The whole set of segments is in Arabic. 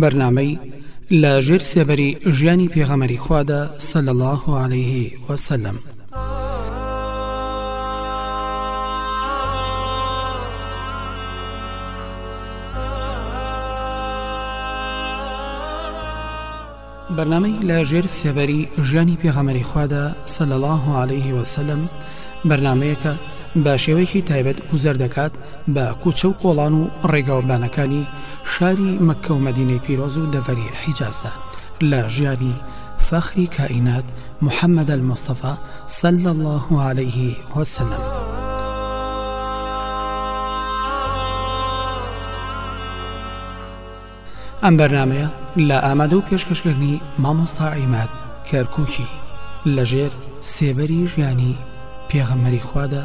بەرنمەی لە ژێر سێبەری ژیانی پێغەمەری خوادا سەل الله عليه وسلم. بەرنمەی لە ژێر سێبەری ژیانی پێغەمەری خوادا سەل الله عليه وسلم بەرنمەیەکە بە شێوەیەکی تایبەت گوزەر دەکات بە کوچە و قۆڵان و ڕێگاوبانەکانی شاری مەکە و مدینەی پیرۆز و دەڤەری حیجازدا لە ژیانی فەخری کائینات محەممەد المستەفا سل الله عليه وسلم. ئەم بەرنمەیە لە ئامادە و پێشکەشکردنی مامۆستا عیمات کەرکووکی لەژێر سێبەری ژیانی پێغەمەری خوادا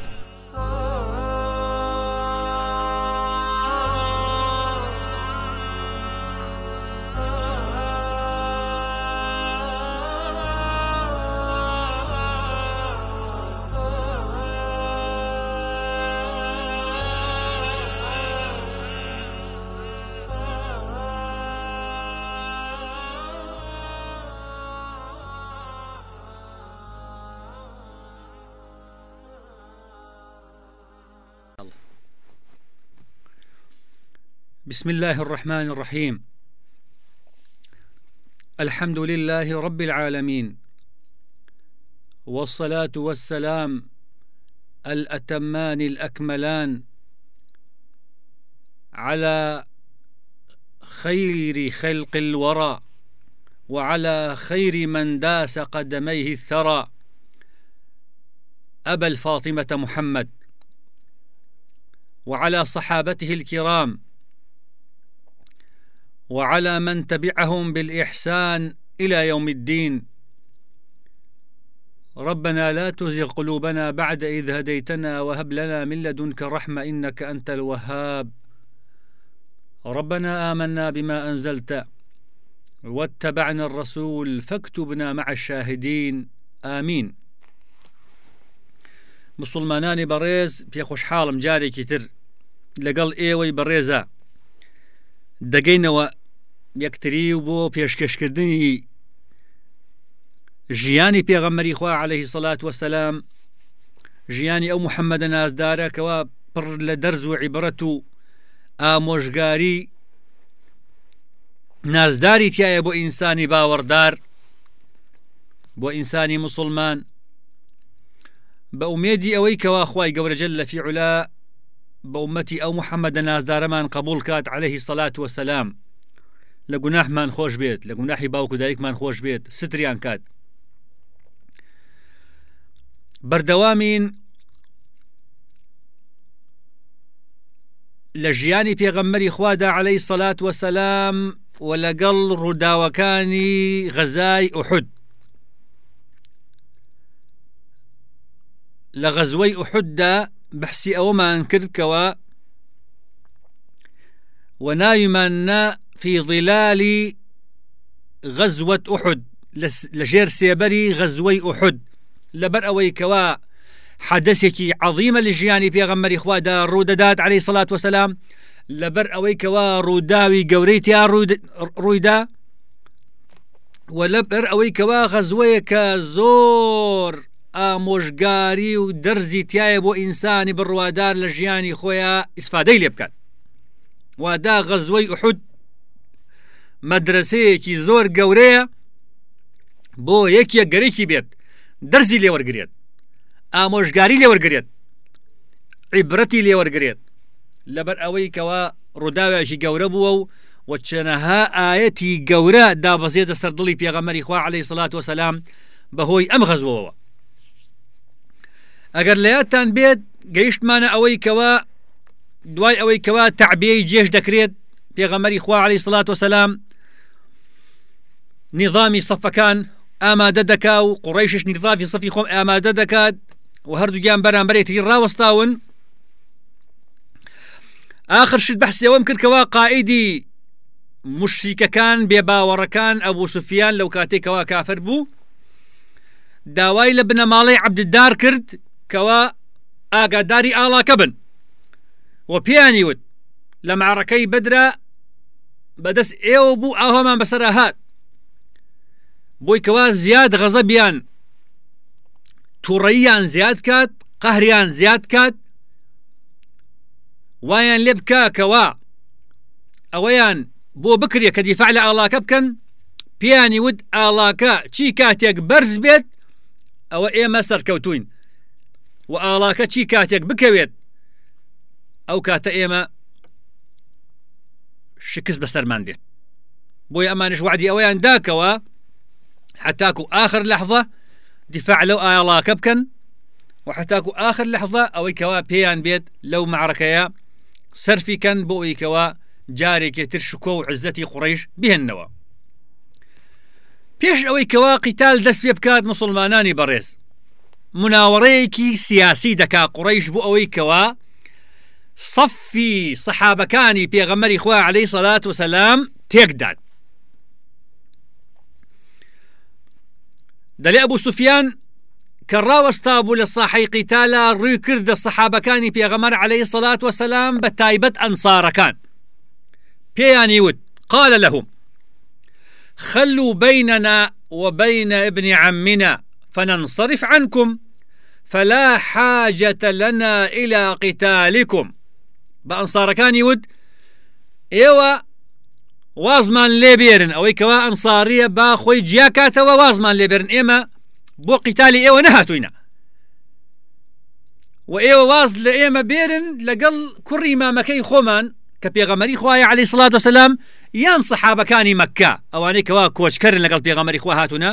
بسم الله الرحمن الرحيم. الحمد لله رب العالمين. والصلاة والسلام الأتمان الأكملان على خير خلق الورى وعلى خير من داس قدميه الثرى. أبا الفاطمة محمد. وعلى صحابته الكرام. وعلى من تبعهم بالإحسان إلى يوم الدين. ربنا لا تزغ قلوبنا بعد إذ هديتنا وهب لنا من لدنك رحمة إنك أنت الوهاب. ربنا آمنا بما أنزلت واتبعنا الرسول فاكتبنا مع الشاهدين. آمين. مسلمانانی بەڕێز پێ خۆشحاڵم جارێکی تر. لەگەڵ ئێوەی بەڕێزە دەگەینەوە یەکتری و بۆ پێشکەشکردنی ژیانی پێغەمەری خوا عليهەیهی سەلات وسلام ژیانی ئەو محەممەدە نازدارەکەەوە پڕ لە دەرز و عیبرەت و ئامۆژگاری نازداری تایە بۆ ئینسانی باوەڕدار بۆ ئینسانی مسلمان. بە ئومێدی ئەوەی کەوا خی گەورەجل لە فیعلا بە عومەتی ئەو محەممەدە نازدارەمان قبول کات عليهەیهی سەلات وسلام لە گوناحمان خۆش بێت لە گوناحی باوکو دایکمان خۆش بێت ستریان کات. بەردەوامین لە ژیانی پێغەممەری خوادا عليهەی سەلات وسلام و لەگەڵ ڕووداوەکانی غەزای ئوحود. لە غەزوەی ئوحوددا بەحسی ئەوەمان کردکەوە ناویمانە في ظلال غزوة أحد لجير سيبري غزوي أحد. لبر أوي كوا حدثك عظيمة لجياني في غمر إخوادا روددات عليه الصلاة والسلام. لبر أوي كوا روداوي قوريتيا رود رويدا. ولبر ئەوەی کەوا غەزوەیەکە زۆر ئامۆژگاری و دەرزی تایە بۆ ئینسانی بڕوادار لە ژیانی خۆیان ئیسفادەی لێ بکات وادا غەزوەی ئوحود مەدرسەیەکی زۆر گەورەیە بۆ یەکیە گەرەی بێت دەرزی لێوەرگێت ئامۆژگاری لێوەرگێت عیبرەتی لێوەرگێت لەبەر ئەوەی کەوا ڕووداوێکی گەورە بووە و وەچەنەها ئاەتی گەورە دابەزێتە سەردڵی پێغەمەری خوا عليه سڵات وسلام بەهۆی ئەم غەزبەوە ئەگەر لەیاتان بێت گەیشتمانە ئەوەی کەوا دوای ئەوەی کەوا تعبیەی جێش دەکرێت پێغەمەری خوا عليه سڵات وسلام نظامی سەفەکان ئامادە دەکا و قڕیشش نیظافی سەفی خۆم ئامادە دەکات و هەردووگیان بەرامبەرێتی ڕاوەستاون آخر شت بەحسیەوەم کردکەوە قائیدی مشتیکەکان بێباوەڕەکان ئەبوو سوفیان لەو کاتێکەوە کافر بوو داوای لە بنەماڵی عبددار کرد کەوا ئاگاداری ئاڵاکە بن و پیانی وت لە معڕەکەی بدرا بەدەست ئێوە بوو ئاهۆمان بەسەر هاات بۆی کەوا زیاد غەزە بیان. تووڕەییان زیاد کات قەهریان زیاد کات وایان لێ بکەکەوە ئەوەیان بۆ بکرێ کە دیفاع لە ئاڵاکە بکەن پیانی ود ئاڵاکە چی کاتێک بەرز بێت ئەوە ئێمە سەرکەوتوین و ئاڵاکە چی کاتێک بکەوێت ئەو کاتە ئێمە شکست بەسەرمان دێت. بۆی ئەمانش وعدی ئەوەیان داکەوە حتاکو آخر لحظة دفاع لو ئاڵاکە بکەن وحتاکو آخر لحظة ئەوەی کەوا پێیان بێت لەو معرەکەیە سەرفیکەن بۆ ئەوی کەوا جارێکی تر شکۆ و عزەتی قڕیش بهێننەوە پێش ئەوەی کەوا قیتال دەست پێ بکات مسلمانانی بەڕێز مناوەڕەیەکی سیاسی دەکا قڕیش بوو ئەوەی کەوا صفی سەحابەکانی پێغەمەری خوا عليه سەلات وسلام تێکدات دەلێ ئەبوو سوفیان کە ڕاوەستا بوو لە ساحی قیتالە ڕووی کردە سەحابەکانی عليه سەلات وسلام بە تایبەت ئەنسارەکان پێیانی قال لهم خلوا بيننا وبين ابن عمنا فننصرف عنكم فلا حاجة لنا إلى قتالكم. بأنصاركان ود إيوة وازمان لێبێرن ئەوەی کەوا ئەنساریە با خۆی جیاکاتەوە وازمان لێبێرن ئێمە بۆ قیتالی ئێوە نەهاتوینە و ئێوە واز لە ئێمە بێرن لەگەڵ کوڕی مامەکەی خۆمان کە پێغەمەری خوای علی سلات وسلام یان سەحابەکانی مەکە ئەوانەی کەوا کۆچکردن لەگەڵ پێغەمەری خوا هاتوونە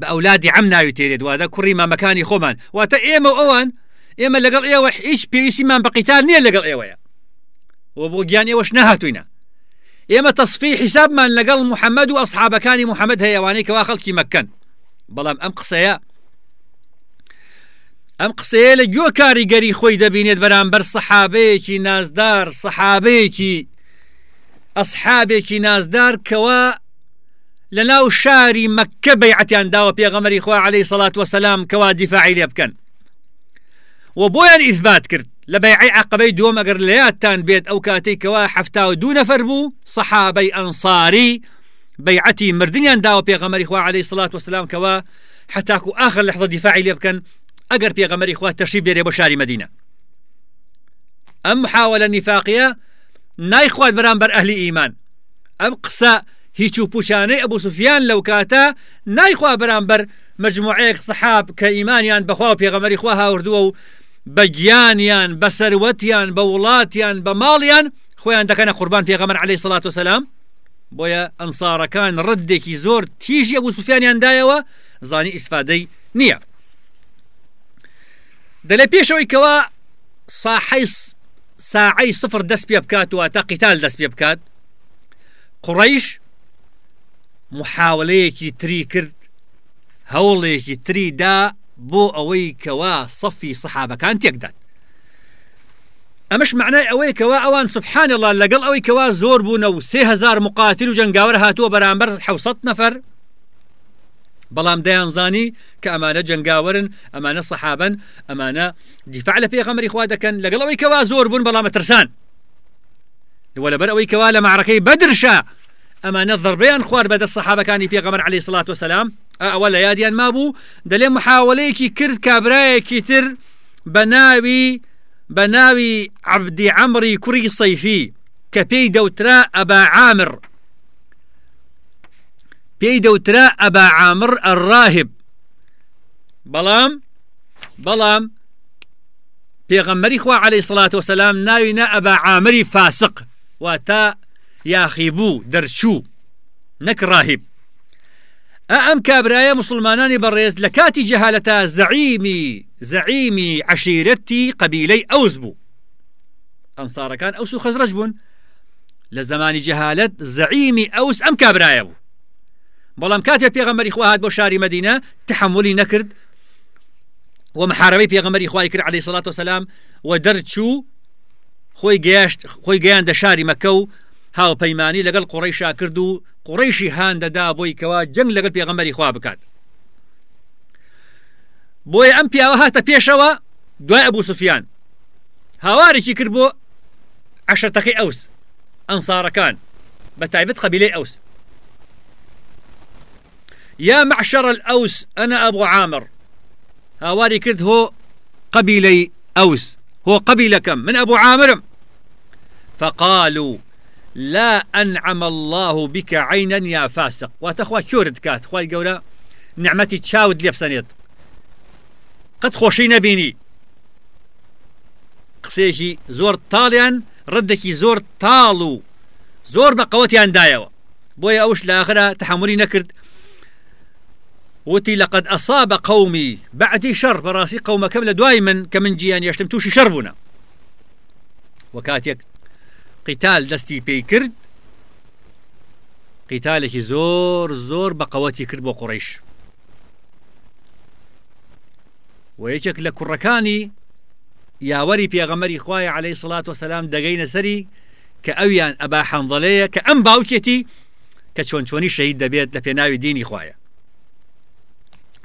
بە ئەولادی ئەم ناوی تێرێت. وادە کوڕی مامەکانی خۆمان. واتە ئێمە ئەوان ئێمە لەگەڵ ئێوە هیچ پێویستیمان بە قیتال نییە لەگەڵ ئێوەیە. و بۆ گیان ئێوەش نەهاتوینە ئێمە تەصفی حیسابمان لەگەڵ محەممەد و ئەسحابەکانی محەممەد هەیەوانەی کەوا خەڵکی مەکەن بەڵام ئەم قسەیە ئەم قسەیە لە گوۆ کاریگەری خۆی دەبینێت بەرامبەر سەحابەیەکی نازدار سەحابەیەکی ئەسحابێکی نازدار کەوا لە ناو شاری مەکە بەیعەتیان داوە پێغەمەری خوا عليه سەڵات وسلام کەوا دیفاعی لێ بکەن ئیثبات کرد لە بەیعی عقبەی دووەم ئەگەر لە یادتان بێت ئەو کاتێک کەوا هەفتا و دوو نەفەر بوو سەحابەی ئەنساری بەیعەتی مردیان داوە پێغەمەری خوا عليه سڵات وسلام حتاکو آخر لەحظە دیفاعی لێ بکەن ئەگەر پێغەمەری خوا تەشی بێرێ بۆ شاری مدینە ئەم محاولە نیفاقیە نایخوات بەرامبەر ئەهلی ئیمان ئەم قسە هیچ و پوشانەی ئەبوو سوفیان لەو کاتە نایخوا بەرامبەر مجموعەیەک سەحاب کە ئیمانیان بەخوا و پێغەمەری خوا بە گیانیان بە سەروەتیان بە وڵاتیان بە ماڵیان خۆیان دەکەنە قوربان پێغەمەر عليه سڵات وسلام بۆیە ئەنسارەکان ڕدێکی زۆر تیژی ئەبوو سوفیانیاندایەوە زانی ئیسفادەی نییە. دەلێ پێشەوەی کەوا ساحی ساعی سفر دەست پێ بکات و تا قیتال دەست پێ بکات. قڕیش محاولەیەکی تری کرد هەوڵێکی تریدا بۆ ئەوەی کەوا سەفی سەحابەکان تێکدات. ئەمەش معنای ئەوەی کەوا ئەوان سبحان الله لەگەڵ ئەوەی کەوا زۆر بوونە و سهزار مقاتل و جنگاوەر هاتووە بەرامبەر حوسەت نەفەر. بەڵام دەیانزانی کە ئەمانە جنگاوەرن ئەمانە سەحابن ئەمانە دیفاع لە پێغەمەری خوا دەکەن لەگەڵ ئەوەی کەوا زۆر بوون بەڵامە ترسان. وەلەبەر ئەوەی کەوا لە معرەکەی بەدرشە ئەمانە ضربیان خوارد بەدە سەحابەکانی پێغەمەر علی سڵات و سلام ئەوە لە یادیان مابوو دەلێ محاولەیەکی کرد کابراایەکی تر بە ناوی بە ناوی عبدی عمری کوڕی سەیفی کە پێی دەوترا عامر. پێی دەوترا ئەبا عامر ئەڕاهب بەڵام بەڵام پێغەممەری خوا عليه سڵات وسلام ناوینە ئەبا عامری فاسق. واتە یاخیبوو دەرچوو نەک ڕاهب ئەم کابرایە مسلمانانی بەڕێز لە کاتی جەهالەتە زعیمی زعیمی عشیرەتی قبیلەی ئەوز بوو ئەنسارەکان ئەوس و خەزرەج بوون لە زمانی جەهالت زعیمی ئەوس ئەم کابرایە بوو بەڵام کاتێ پێغەمەری خواهات بۆ شاری مدینە تحملی نەکرد و محاربەی پێغەمەری خوای عليه سڵات وسلام و دەرچوو خۆی گەیشت خۆی گەیان دە شاری مەکە و هاوپەیمانی لەگەڵ قوڕیشا کرد و قوڕیشی هاان دەدا بۆی کەوا جنگ لەگەڵ پێغەمەری خوا بکات. بۆیە ئەم پیاوە هاتە پێشەوە دوای ئەبوو سوفیان. هاوارێکی کرد بۆ عشرتەکەی ئەوس ئەنسارەکان بە تایبەت قبیلەی ئەوس. يا معشر الأوس أنا أبو عامر. هاواري كرد هو قبيلي أوس هو قبيلة كم من أبو عامر فقالوا لا أنعم الله بك عينا يا فاسق. واتخوا شورد كات خواي قولا نعمتي تشاود لي بسنيت قد خوشي بيني قسيشي زور طاليان ردكي زور طالو. زور بقوتي دايوا بويا أوش لآخرة تحملي نكرد. وتي لقد أصاب قومي بعدي شر براسي قوم كمل دائما كمن جيان يشتمتوشي شربنا وكاتيك قیتال دەستی پێی کرد. قیتالێکی زۆر زۆر بەقەوەتی کرد بۆ قڕیش و یەکێک لە کوڕەکانی یاوەری پێغەمەری خوای عليه سڵات و سەسلام دەگەینە سەری کە ئەویان ئەبا حەنڵەیە کە ئەم باوکێتی کە چۆن چۆنی شەید دەبێت لە پێناوی دینی خویە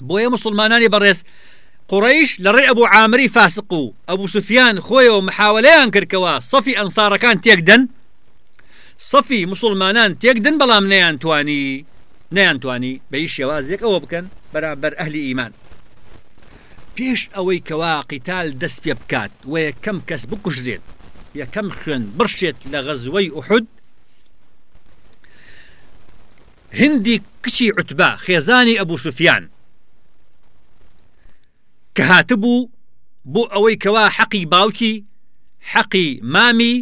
بۆیە مسلمانانی بەڕێز قڕیش لە ڕێ ئەبوو عامری فاسق و ئەبوو سوفیان محاولەیان کردکەوە سەفی ئەنسارەکان تێکدەن سەفی مسلمانان تێکدن بەڵام نەیان توانی نەیانتوانی بەی شێوازێک ئەوە بکەن بەرامبەر ئەهلی ئیمان پێش ئەوەی کەوا قیتال دەست پێ بکات و یەکەم کەس یەکەم خوێن برشێت لە غەزوەی ئوحود هندی کچی عوتبا خێزانی ئەبوو سوفیان کە هاتبوو بۆ ئەوەی کەوا حەقی باوکی حەقی مامی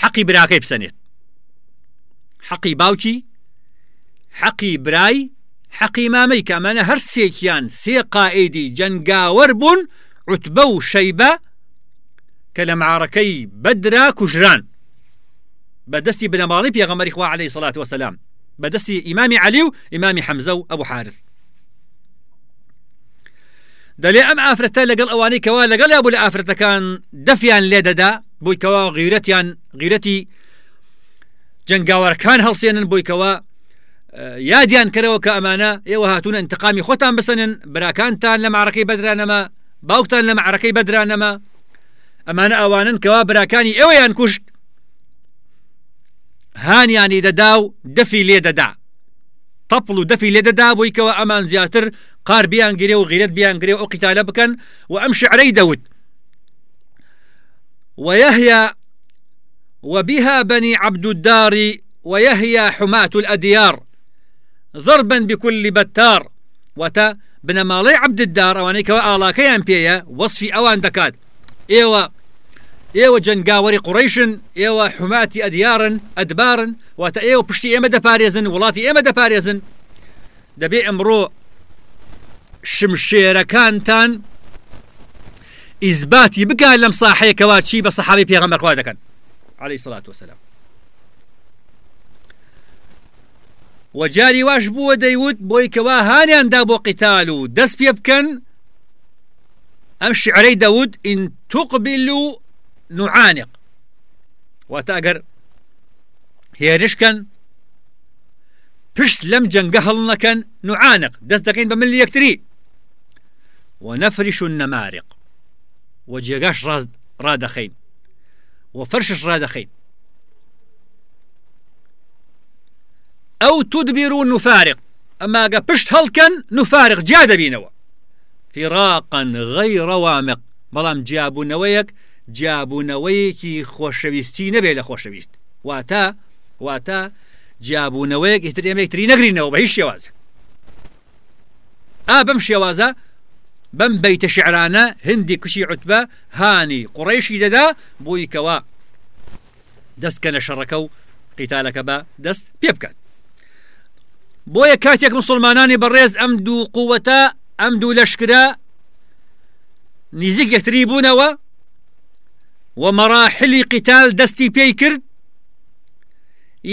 حەقی براکەی بسەنێت. حەقی باوکی حەقی برای حەقی مامەی کامانە هەر سێکیان سێ قائدی جەنگاوەەر بوون عوتبە و شەیبە کە لە معارەکەی بەدرا کوژران. بەدەستی بنەماڵی پێغەمەری خوا عليه سڵات وسلام بەدەستی ئیمامی حارث دەلێ ئەم ئافرەتە لەگەڵ ئەوانەی کەوا لەگەڵ بوو لە ئافرەتەکان دەفیان لێدەدا بۆی کەوا غیرەتیان غیرەتی جنگاوەرەکان هەڵسێنن بۆیکەوە یادیان کەرەوە کە ئەمانە ئێوە هاتوون انتقامی خۆتان بسنن براکانتان لە معرەکەی بەدرانەمە باوکتان لە معرەکەی بەدرانەمە ئەمانە ئەوانن کەوا براکانی ئێوەیان کوشت هانیانی دەدا و دەفی لێ دەدا تەپڵ و دەفی لێ دەدا بووی کەەوە ئەمان زیاتر قار بیان گرێ و غیرت بیان گرێ و قیتالە بکەن و ويهيا وبها بني عبد الدار ويهيا حماة الأديار. ضربا بكل بتار. وتا بن مالي عبد الدار أوانيك والا كيان بيا وصفي أوان دكات. إيوا إيوا جنگاوري قريشن إيوا حماتي أديارن أدبارن واتا إيوا بشتي إيما دباريزن ولاتي إيما دباريزن دبي امرو شمشێرەکانتان ئیزباتی بگا لەم ساحەیەکەوا چی بە سەحابی پێغەمەرخوا دەکەن عليه سلاات وسلام وەجاری واش بووە دەیوت بۆی کەوا هانیاندا بۆ قیتال و دەست پێ بکەن ئەم شعرەی توقبل و نوعانق واتە ئەگەر هێرشکەن پشت لەم جەنگە نوعانق دەست دەکەین بە ملی یەکتری ونفرش النمارق. وجيغاش رادخين. وفرشش رادخين. أو تدبر نفارق. أما قبشت هلكن نفارق. جاد بينوا. فراقا غير وامق. بەڵام جیابوونەوەیەک جیابوونەوەیەکی خۆشەویستی نەبێت لە خۆشەویست. واتە واتە جیابوونەوەیەک ئیتر ئێمەکتری نەگرینەوە بە هیچ شێوازە. ئا بەم شێوازە بەم بیتە شعرانە هندی کوشی عوتبە هانی قڕیشی دەدا بۆی کەوا دەستکە لە شەڕەکە و قیتالەکە بە دەست پێ بکات. بۆیە کاتێک مسلمانانی بەڕێز ئەم دوو قووەتە ئەم دوو لەشکرا نزیک یەکتری بوونەوە و مەراحلی قیتال دەستی پێی کرد؟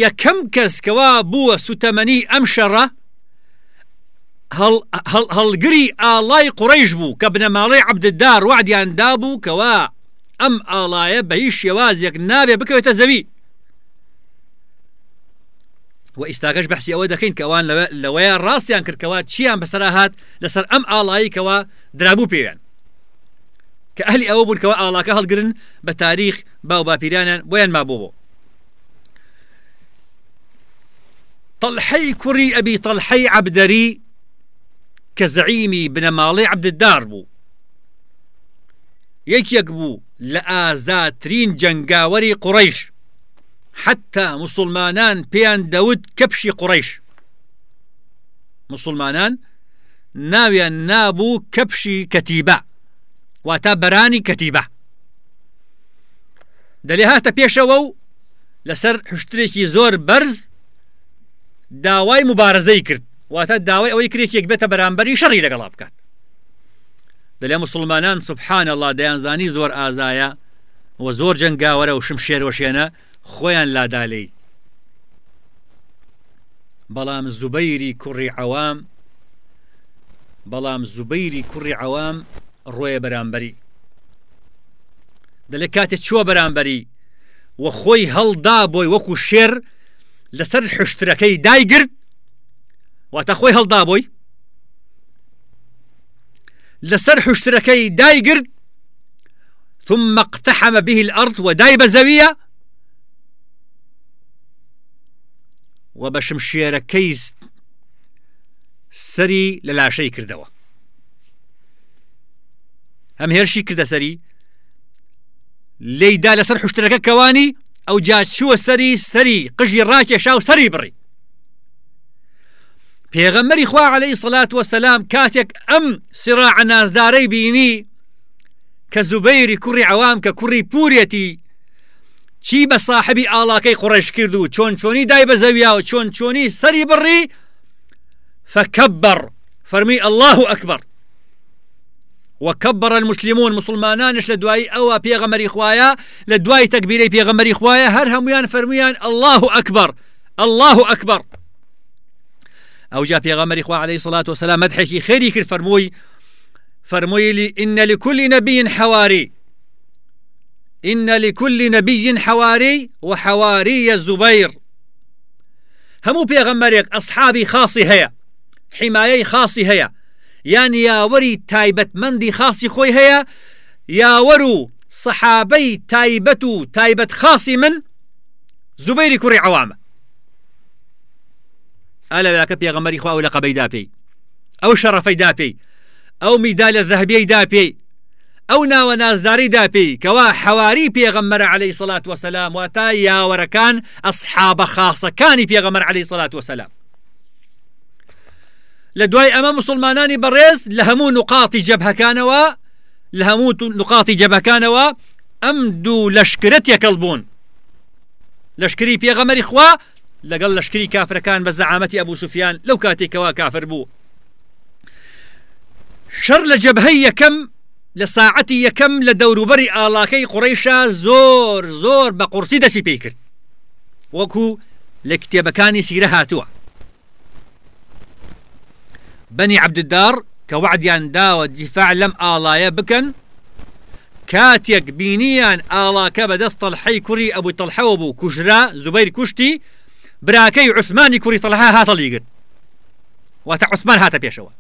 یەکەم کەس کەوا بووە سوتەمەنی ئەم شەڕە؟ هەڵگری ئاڵای قڕیش بوو کە بنەماڵی عبددار وعدیان دابوو کەوا ئەم ئاڵایە بە هیچ شێوازێک نابێ بکەوێتە زەوی. و ئیستاگەش بەحسی ئەوە دەکەین کەوان لەوەیە ڕاستیان کردکەوە چیان بەسەرا هات لەسەر ئەم ئاڵاییکەوە درابوو پێوێن. کە ئەهلی ئەوە بوون کەەوە ئاڵاکە هەڵگرن بە تاریخ باو باپیرانیان بۆیان ما بۆ طلحەی کوڕی ئەبی طلحەی عبدەری کە زعیمی بنەماڵی عبددار بوو یەکێک بوو لە ئازاترین جنگاوەری قڕیش حتا مسلمانان پێیان دەوت کەپشی قڕیش مسلمانان ناویان نابوو کەپشی کەتیبە واتە بەرانی کەتیبە. دەلێ هاتە پێشەوە و لەسەر حشتێکی زۆر بەرز داوای مبارزەی کرد. واتە داوای ئەوەی کرێکێک بێتە بەرامبەری شەڕی لەگەڵا بکات. دەلێ مسلمانان سبحان الله دەیانزانی زۆر ئازایە و زۆر جنگاوەرە و شم شێروەشێنە خۆیان لادالەی. بەڵام زوبەیری کوڕی عوام بەڵام زوبەیری کوڕی عوام ڕۆیە بەرامبەری دەلێ کاتێک چووە بەرامبەری وە خۆی هەڵدا بۆی وەکو شێر لەسەر حشتەکەی دایگرت واتە خۆی هەڵدا بۆی؟ لەسەر حشتەکەی ثم اقتحم به الأرض وداي بزوية وبشمشير كيس سري للاشي كردوا. هم هێرشی کردە سەری؟ لێیدا لەسەر حشتەکە کەوانی ئەو جا چووە سەری سەری قژی ڕاکێشا و سەری بڕی. پێغەمەری خوا عليه سڵات وسلام کاتێک ئەم سراع نازدارەی بینی کە زوبەیری کوڕی عوام کوڕی پورەتی چی بە صاحبی ئاڵاکەی قڕش کرد و چۆن چۆنی دای بە زەویا و چۆن چۆنی سەری بڕی فكبر فرمي الله أكبر وكبر المسلمون مسلمانانش لدواي أو بيغمري خوايا؟ لدواي تكبيري بيغمري خوايا؟ هر هميان فرميان الله أكبر الله أكبر. أو جاء بيغمري خوا عليه الصلاة والسلام مدحكي خيري كر فرموي فرموي لي إن لكل نبي حواري. إن لكل نبي حواري وحواري الزبير. همو بيغمريك أصحابي خاصي هيا حمایەی خاصی هەیە یان یاوەری تایبەتمەندی خاصی خۆی هەیە یاوەر و سەحابەی تایبەت و تایبەت خاصی من زوبەیری کوڕی عوامە. ئەلەکە پێغەمەری خوا و لە قەبەیدا پێی ئەو شەڕەفەی دا پێی ئەو میدا لە زەهبیەی دا پێی ئەو ناوە نازداری دا پێی کەوا حەواری پێغەممەرە عليه سڵات وسلام واتە یاوەرەکان ئەسحابە خاصەکانی پێغەمەر عليه سڵات وسلام لە دوای ئەمە مسلمانانی بەڕێز لە هەموو نقاتی جەبهەکانەوە لە هەموو نقاتی جەبەکانەوە ئەم دوو لەشکرت یەکەڵ بوون. لەشکری پێغەمەری خوا لەگەڵ لەشکری کافرەکان بە زەعامەتی ئەبوو سوفیان لەو کاتێکەوە کافر بوو. شەر لە جەبهەی یەکەم لە ساعەتی یەکەم لە دەوروبەری ئاڵاکەی قڕیشا زۆر زۆر بە قورسی دەسی پێی کرد. وەکو لە کتێبەکانی سیرە هاتووە. بني عبد الدار كوعديان داوە دیفاع لەم ئاڵایە بکەن کاتێک بینیان ئاڵاکە بەدەست تەڵحەی کوڕی ئەبوو تەڵحەوە بوو کوژرا زوبەیر کوشتی براکەی عثمانی کوڕی تەڵها هاتەڵیگرت واتە عثمان هاتە پێشەوە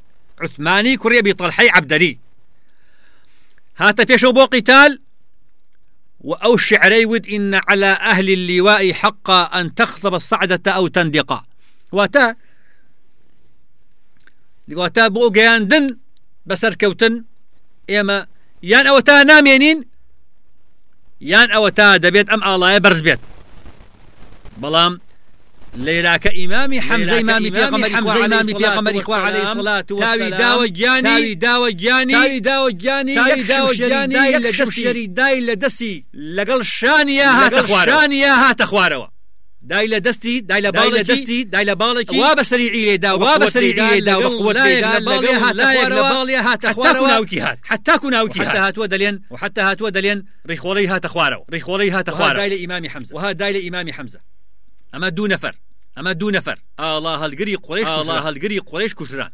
عثمانی کوڕی بی تەڵحەی عبدەری هاتە پێشەوە بۆ قیتال وأو الشعري ود إن على أهل اللواء حقا أن تخطب الصعدة أو تندقا. واتا واتە بۆ گەیاندن بەسەرکەوتن ئێمە یان ئەوە تا نامێنین یان ئەوە تا دەبێت ئەم ئاڵایە بەرز بێت بەڵام لێراکە ئیمامی حەمزەی مامی پێغەمەری حەمزەی پێغەمەری خوا عليه الصلاة والسلام. تاوی داوە گیانی تاوی داوە گیانی تاوی داوە گیانی تاوی داوە گیانی لە شەری دای لە دەسی لەگەڵ هاتە خوارانیە هاتە خوارەوە دای لە دەستی دای لە باڵ لە دەستی دای لە باڵێکی وا بە سەری لێدا وا بە سەری لێدا باڵی هاتە ناوکی هات حتا کو ناوکی هاتووە دەلێن و حتا هاتووە دەلێن ڕیخۆڵی هاتە خوارەوە ڕیخۆڵی هاتە خوار دای لە ئیمامی حەمزە وها دای لە ئیمامی حەمزە ئەمە دوو نەفەر ئەمە دوو نەفەر ئاڵا هەلگری قڕێش ئاڵا هەلگری قڕێش کوشران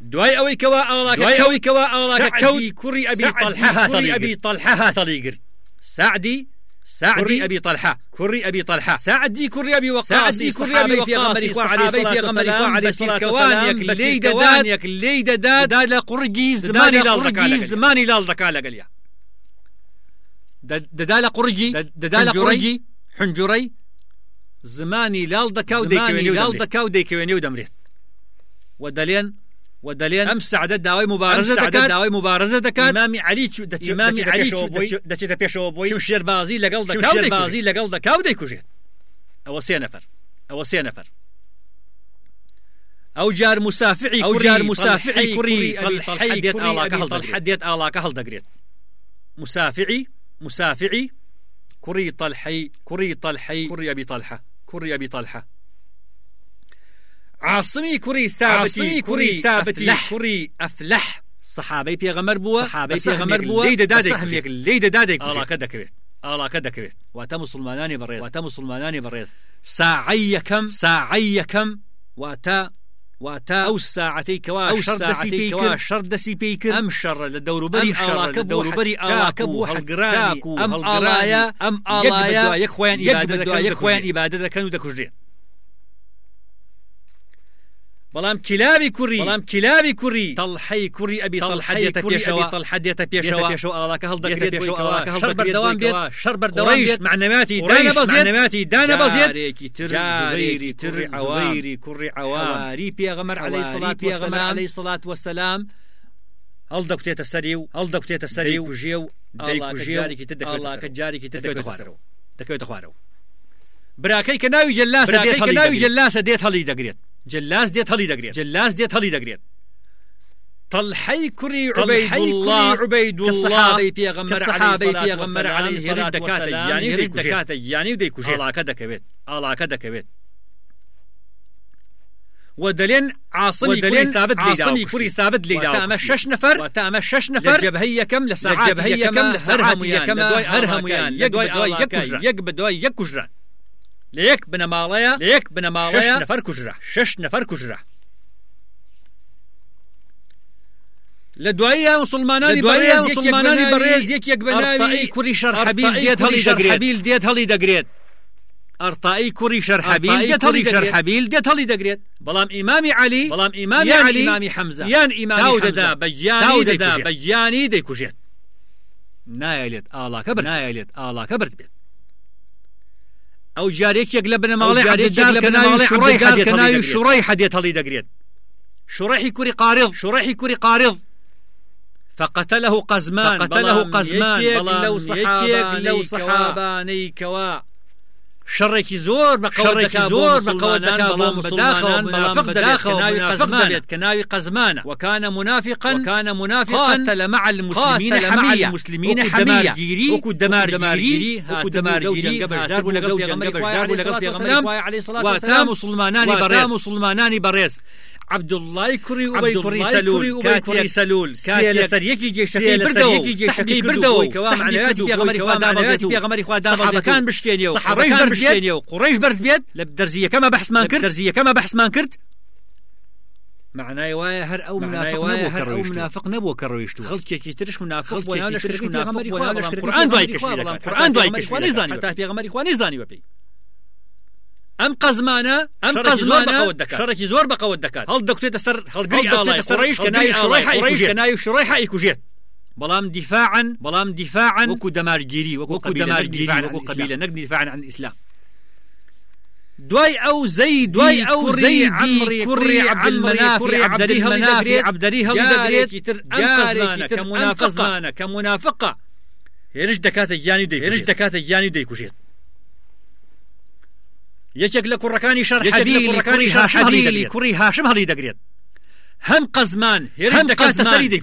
دوای ئەوەی کەوا ئاڵاکەی ئەوەی کەوا ئاڵاکە کەوی کوڕی ئەبی طلحە ئەبی طلحە هاتەڵی گرت سعدی سعدي أبي طلحة. كري أبي طلحة. سعدي كري أبي وقاص. سعدي كري أبي وقاص. صحابي بيغمري عليه الصلاة والسلام. لي داد يك لي داد داد لقرجي زماني لالدكا زماني لالدكا لقليا دەدا لە قوڕگی دەدا لە قوڕگی حنجوڕی زمانی لاڵ دەکا و دەیکەوێنی لاڵ دەکا و دەیکەوێنێ و دەمرێت و دەلێن ودلين ام سعدت داوي مبارزه دكات داوي مبارزه دكات امامي علي امامي علي دەچێتە پێشەوە بۆی شێر بازی لەگەڵ دەکات بازی لەگەڵ دەکا و دەیکوژێت ئەوە سێ نەفەر ئەوە سێ نەفەر ئەو جار مسافعی ئەو جار مسافعی کوڕی حدێت ئاڵاکە هەڵ حدێت ئاڵاکە هەڵدەگرێت مسافعی مسافعی كري طلحي. كري طلحي كري أبي طلحة كري أبي طلحة. عاصمي كري ثابتي كري ثابتي كري أفلح. صحابي بيغمر بوا صحابي بيغمر بوا ليدا دادك ليدا دادك. الله كذا كبيت الله كذا كبيت واتا مسلماناني بريز. واتا مسلماناني بريز. ساعي كم؟ ساعي كم؟ واتا واتا ئەو ساعتەی کەوا ئەو شەردەسیکەوا شەردەسی پیکرد ئەم شەڕ لە دەوروبەری ئاڵاکە دەوروبەری ئاڵاکە بوو هەڵگران و ئەم ئاڵایە ئەم ئاڵایە یەک خۆیان یەک خۆیان ئیبادە دەکەن و دەکوژێن بەڵام کلابی کوڕی بەڵام کلابی کوڕی تەڵحی کوڕی ئەبی تەڵحەدێتە پێشەوە تەڵحەدێتە پێشەوە پێشەوە ئاڵاکە هەڵدەگرێت پێشەوە شەر بەردەوام بێت شەر بەردەوام بێت معنەماتی دانە بەزێنەماتی دانە بەزێرێکی ترری تری ئەوایری کوڕی ئەواری پێغەمەر عەلەی سڵات پێغەمەر عەلەی سڵات وەسەلام هەڵدەکتێتە سەری و هەڵدەکتێتە سەری و ژێ و جارێکی تر دەکەڵاکە جارێکی تر دەکەوێت خوارەوە دەکەوێتە خوارەوە براکەی کە ناوی جللاسە ناوی جللاسە دێت هەڵی دەگرێت جلاس دێت هەڵی دەگرێت جلاس دێت هەڵی دەگرێت طلحي كري عبيد الله. عبيد الله. بيغمر صحابي بيغمر عليه الصلاة والسلام. يعني دكات يعني ودي كوجي الله كذا كبيت الله كذا كبيت ودلين عاصمي ودلين ثابت عاصمي كوري ثابت لي وتأم شش نفر وتأم شش نفر لجبهية كم لساعات لجبهية كم لسرهم كم هرهم يان يقبل يقبل يقبل لەیەک بنەماڵەیە لەیەک بنەماڵەیە نەفەر کوژرا. شش نەفەر کوژرا. لە دوایە مسلمانانی بەڕێز مسلمانانی بەڕێز یەک یەک بەناوی کوری شەرحەبیل دێت هەڵی دەگرێت. دێت هەڵی دەگرێت. ئەرتایی کوڕی شەرحەبیل دێت هەڵی شەرحەبیل دێت هەڵی دەگرێت. بەڵام ئیمامی علی بەڵام ئیمامی علی ئیمامی حەمزە. یان ئیمامی دەدا بەیانی دەدا بەیانی دەیکوژێت نایەلێت ئاڵاکە بەر نایەلێت ئاڵاکە برد بێت. ئەو جارێکێک لە بنەماڵی ناوی شوڕی حدێت هەڵی دەگرێت شوڕحی کوری قارض. شوڕحی کوری قارض فقتله قزمان. قتله قزمان. لو صحابان لو صحاباني كوا شڕێکی زۆر بەقەڕێکی زۆر بەقەوەدەکان بەڵام بەداخەوە منافق دەداخەوە ناوی قزمان کە ناوی قزمانە وكان منافقا وكان منافقا قاتل مع المسلمين حمية. المسلمين حمية. وكو دمارگیری وكو دمارگیری جنگبشدار بوو لەگەڵ جنگبشدار بوو لەگەڵ پێغەمبەر عليه الصلاة والسلام. مسلمانانی بەڕێز مسلمانانی بەڕێز عبدوڵای کوڕی وبەی کوڕی سەلول کاتی سەلول کاتێ لەسەر یەکی گەشتەکەی بردەوە یەکی گەشتەکەی بردەوە کەوامانەتی پێغەمەری خوا دامەزێتی پێغەمەری خوا دامەزەکان بشکێنێ و حڕێژ بشکێنێ و قڕێژ بەرز بێت لە دەرزیەکەمە بەحسمان کرد دەرزیەکەمە بەحسمان کرد معنای وایە هەر ئەو منافق ئەو منافق نەبوو کە ڕۆیشت خەڵکێکی ترش منافق لە شرش منافق. قورآن دوای کشی قورآن دوای کشی نزانی تا پێغەمەری خوا نزانی بەپی ئەم قەزمانە ئەم قەزمانە شەڕێکی زۆر بەقەوت دەکات هەڵ دەکتێتە سەر هەڵگری سەرڕیش کە ناوی شڕی حی کوژێت بەڵام دیفاعن بەڵام دیفاعن وەکو دەمارگیری وەکو دەمارگیری وەکو قبیلە نەک دیفاعن عن ئیسلام دوای ئەو زەی دوای ئەو زەیدی کوڕی عبدمەنافی عبدەری هەڵی عبدەری هەڵی دەگرێت تر کە منافقانە کە منافقە هێرش دەکاتە گیانی دەی هێرش دەکاتە گیانی دەیکوژێت یەکێک لە کوڕەکانی شەرحەبیلی هاشەبیلی کوڕی هاشم هەڵی دەگرێت هەم قەزمان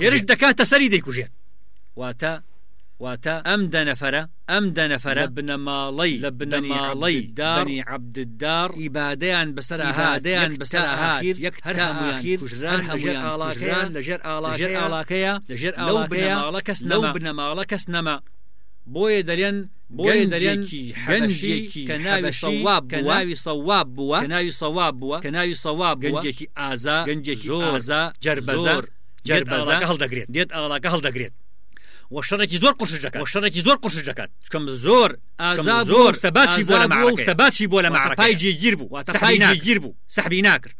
هێرش دەکاتە سەری دەیکوژێت واتە واتە ئەم دەنەفرە ئەم دەنەفرە بنەماڵی لە بنەماڵی دانی عبددار ئیبادیان بەسەر هادیان بەسەر ئاخیر یەک هەر هەمویان کوژران هەمویان ئاڵاکەیان لەژێر ئاڵاکەیە لەژێر ئاڵاکەیە کەس لەو بنەماڵە کەس نەما بۆیە دەرێن بۆیە دەرێنکی گەنجێکی کە ناوی سەواب کە ناوی سەواب بووە ناوی سەواب بووە کە ناوی سەواب گەنجێکی ئازا گەنجێکی ئازا جربەزار جربەزا هەڵدەگرێت دێت ئاڵاکە هەڵدەگرێت وشەرێکی زۆر قوش دەکات وشەرێکی زۆر قوش دەکات کەم زۆر ئازا زۆر سەباتی بۆ لە سەباتی بۆ لە مەعرپای جێگیر بوو واتەپای جێگیر بوو سەحبی ناکرد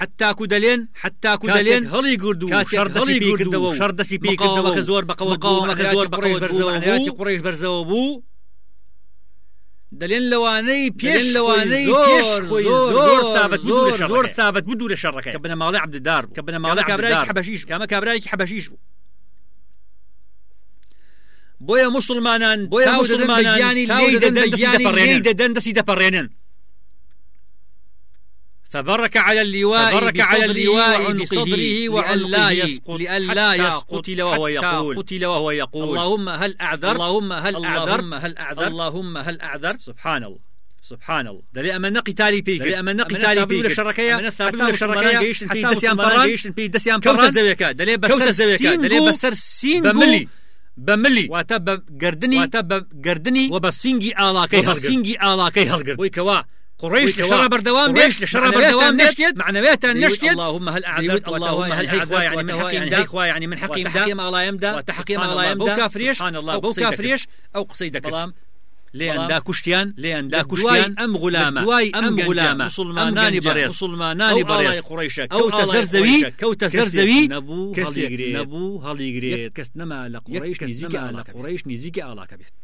حتاکو دەلێن حتاکو دەلێن هەڵی گرد و شەردەڵی گردەوە شەردەسی پێکردەوەکە زۆر بەقەوەمەکە زۆر بەقەوەی قڕێژ بەرزەوە بوو دەلێن لەوانەی پێش لەوانەی زۆر ثابت بوو دوورە شەڕەکە کە بنەماڵی عبددار کە بنەماڵە کابرای حبەشیش کامە کابرایکی حبەشیش بوو بۆیە مسلمانان بۆیە مسلمانانی لی دەدەن دەستی دەپەڕێنن فبرك على اللواء فبرك على اللواء بصدره وأن لا يسقط لأن لا يسقط وهو يقول. قتل وهو يقول. اللهم هل أعذر؟ اللهم هل أعذر؟ هل أعذر؟ اللهم هل أعذر؟ سبحان الله سبحان الله دلي أمنا قتالي بيك دلي أمنا قتالي بيك الشركية أمنا ثابت الشركية في دسيان بران دسيان بران كوتا زويكا دلي بسر زويكا دلي بسر سين بملي. بملي. واتا بقردني. واتا بقردني. وبسينجي آلاكي هلقر وبسينجي آلاكي هلقر ويكوا. قريش لشرى بردوام قريش لشرى بردوام نشكت معنوياتها نشكت اللهم هل أعذرت اللهم هل حيخوا يعني من حكيم دا حيخوا يعني من حكيم دا تحكيم الله يمدا وتحكيم الله يمدا بو كافريش سبحان الله. بو كافريش أو قصيدك. بلام لێن دا کوشتیان لێن دا ئەم غلامە دوای ئەم غلامە مسلمانانی بەڕێز مسلمانانی بەڕێز قڕیشە کەوتە زەرزەوی کەوتە زەرزەوی نەبوو هەڵیگرێت نەبوو هەڵیگرێت کەس نەما لە قڕیش نزیکە لە قڕیش نزیکە ئاڵاکە بێت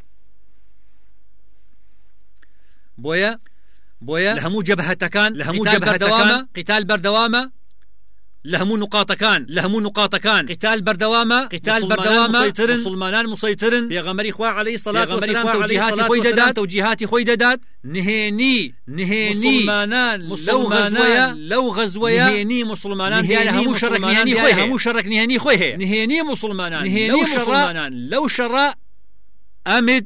بۆیە بۆیە لە هەموو جەبهەتەکان لە هەموو جەبهەتەوامە قیتال بەردەوامە لە هەموو نقاطەکان لە هەموو نقاطەکان قیتال بەردەوامە قیتال بەردەوامە مسلمانان مسەیترن پێغەمەری خوا عليه سەڵات وسلام خۆی دەدات و جیهاتی خۆی دەدات نهێنی نهێنی مسلمانان. لەو غەزوەیە لەو غەزوەیە نهێنی مسلمانان دیارە هەموو شەڕک نهێنی خۆی هەموو شەڕک نهێنی خۆی هەیە نهێنی مسلمانان. نهێنی مسلمانان. لەو شەڕە ئەمد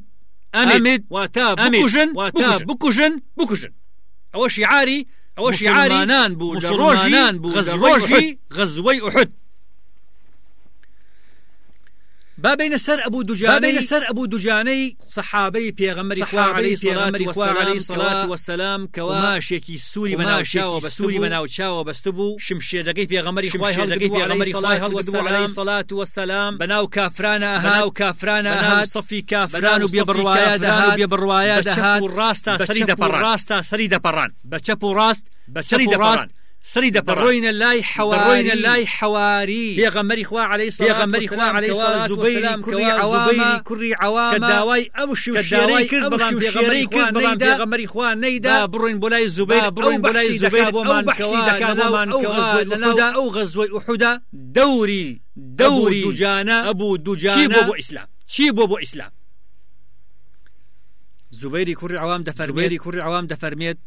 ئەمد واتا. بکوژن. واتا. بکوژن. بکوژن. ئەوە شیعاری ئەوە شیعارانان بوو لە ڕۆژیان بوو ڕۆژی غەزوەی ئوحد بابين سر أبو دجاني بابين سر أبو دجاني صحابي بيغمري خوا عليه خوا عليه الصلاة والسلام كواشيكي سوري مناو بسوري مناو شاو بستبو شمشيرقي بيغمري خوا هلقي بيغمري خوا هلقي عليه الصلاة والسلام. بناو كافرانا بناو كافرانا هاد صفي كافران بيبروايا دهاد بيبروايا دهاد راستا سريده بران راستا سريده بران بچپو راست بچريده بران سري دبر روين الله حواري. روين الله حواري. يا غمري خوا عليه الصلاة غمري خوا عليه الصلاة زبيري كري عوام كري عوام كداوي أو شمشيري كرد بلان بيغمري كرد بلان بيغمري خوا نيدا. بروين بولاي زبير بروين بولاي زبير أو بحسي دكان أو غزوة أو غزوة أحد. دوري دوري أبو دجانة أبو دجانة. شيبو أبو إسلام. شيبو أبو إسلام. زبيري كري عوام دفرميت.